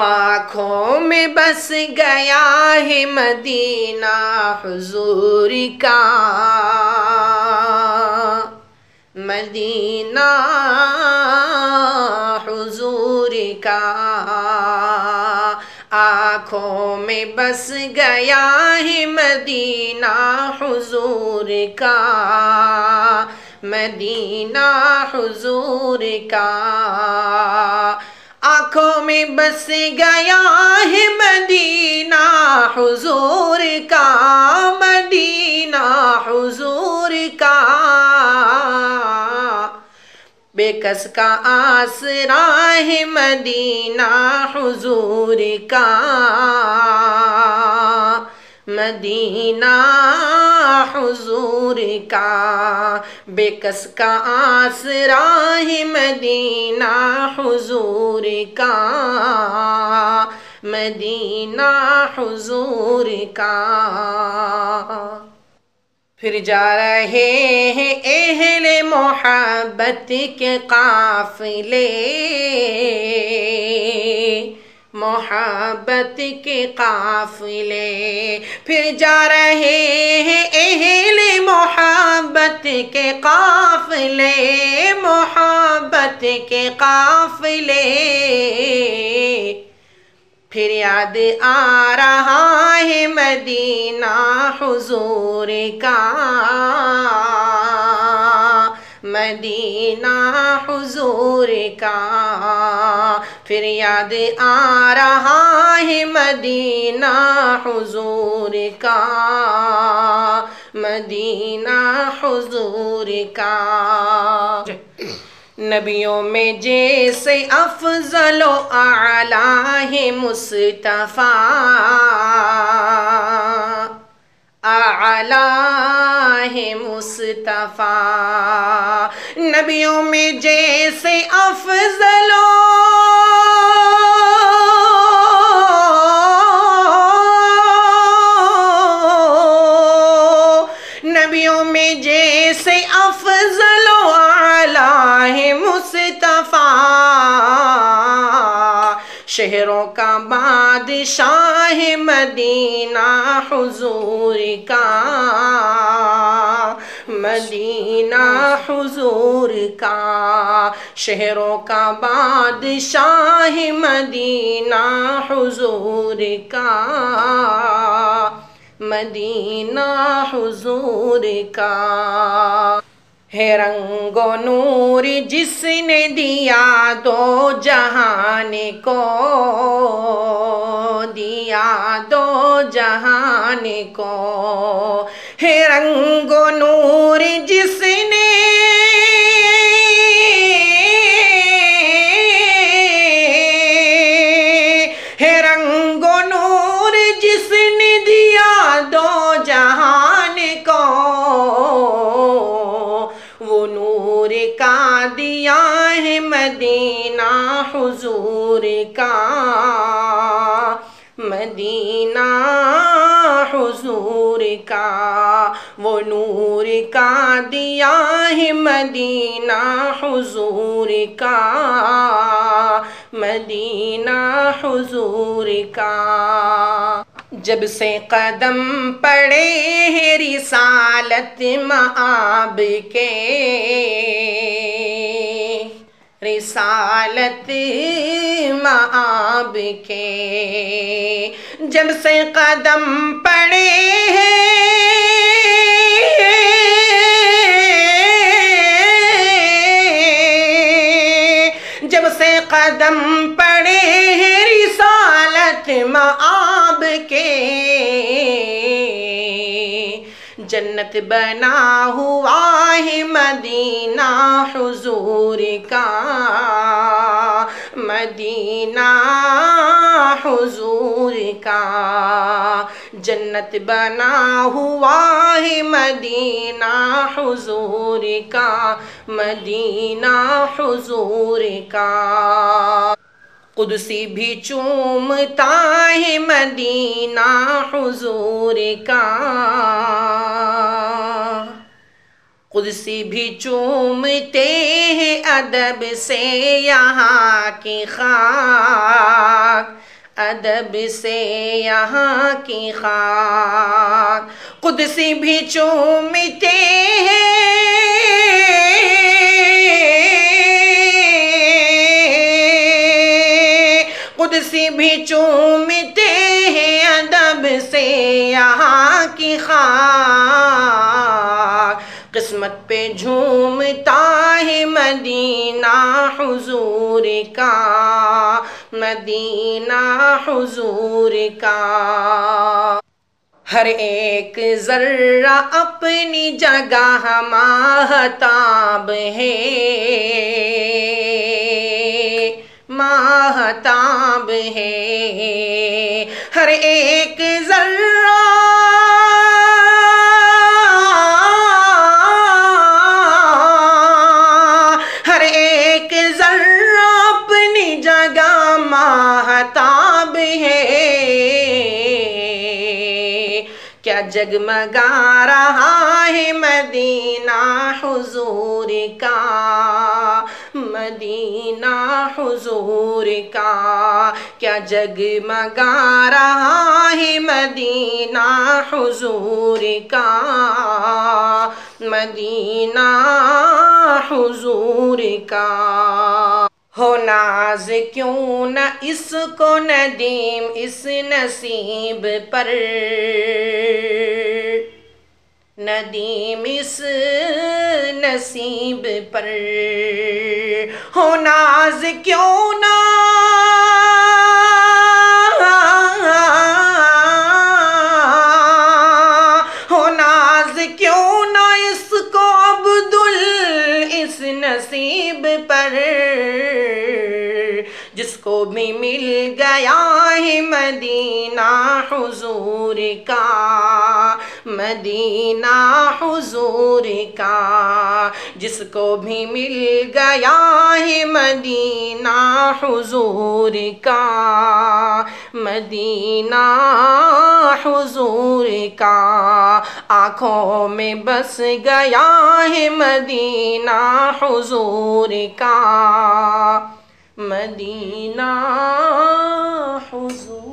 آنکھوں میں بس گیا ہے مدینہ حضور کا۔ مدینہ حضور کا۔ آنکھوں میں بس گیا ہے مدینہ حضور کا۔ مدینہ حضور کا۔ آنکھوں میں بس گیا ہے مدینہ، حضور کا مدینہ، حضور کا۔ بے کس کا آسرا ہے مدینہ، حضور کا۔ مدینہ حضور کا، بے کس کا آسرا ہے مدینہ حضور کا؟ مدینہ حضور کا۔ پھر جا رہے ہیں اہل محبت کے قافلے۔ محبت کے قافلے۔ پھر جا رہے ہیں اہل محبت کے قافلے۔ محبت کے قافلے۔ پھر یاد آ رہا ہے مدینہ حضور کا۔ مدینہ حضور کا۔ پھر یاد آ رہا ہے مدینہ حضور کا۔ مدینہ حضور کا۔ نبیوں میں جیسے افضل و اعلیٰ ہے مصطفیٰ۔ اعلیٰ ہے مصطفیٰ۔ نبیوں میں جیسے افضل نبیوں میں جیسے افضل اعلیٰ ہے مصطفیٰ۔ شہروں کا بادشاہ مدینہ حضور کا، مدینہ حضور کا، شہروں کا بادشاہ مدینہ حضور کا، مدینہ حضور کا۔ ہے رنگ و نور جس نے دیا دو جہان کو دیا دو جہان کو ہے رنگ و نور جس نے مدینہ حضور کا۔ مدینہ حضور کا۔ وہ نور کا دیا ہے مدینہ حضور کا۔ مدینہ حضور کا۔ جب سے قدم پڑے ہیں رسالت معاب کے۔ رسالت معاب کے۔ جب سے قدم پڑے ہیں، جب سے قدم پڑے ہیں، رسالت معاب جنت بنا ہوا ہے مدینہ حضور کا مدینہ حضور کا جنت بنا ہوا ہے مدینہ حضور کا مدینہ حضور کا قدسی بھی چومتا ہے مدینہ حضور کا قدسی بھی چومتے ہیں ادب سے یہاں کی خاک، ادب سے یہاں کی خاک۔ قدسی بھی چومتے ہیں۔ قدسی بھی چومتے ہیں ادب سے یہاں کی خاک۔ قسمت پہ جھومتا ہے مدینہ حضور کا، مدینہ حضور کا۔ ہر ایک ذرہ اپنی جگہ ماہتاب ہے۔ ماہتاب ہے۔ ہر ایک ایک ذرہ اپنی جگہ ماہتاب ہے۔ کیا جگمگا رہا ہے مدینہ حضور کا؟ مدینہ حضور کا۔ کیا جگمگا رہا ہے مدینہ حضور کا؟ مدینہ حضور کا ہو ناز کیوں نہ اس کو ندیم اس نصیب پر۔ ندیم اس نصیب پر۔ ہو ناز کیوں نہ بھی مل گیا ہے مدینہ حضور کا، مدینہ حضور کا۔ جس کو بھی مل گیا ہے مدینہ حضور کا، مدینہ حضور کا۔ آنکھوں میں بس گیا ہے مدینہ حضور کا۔ مدینہ حضور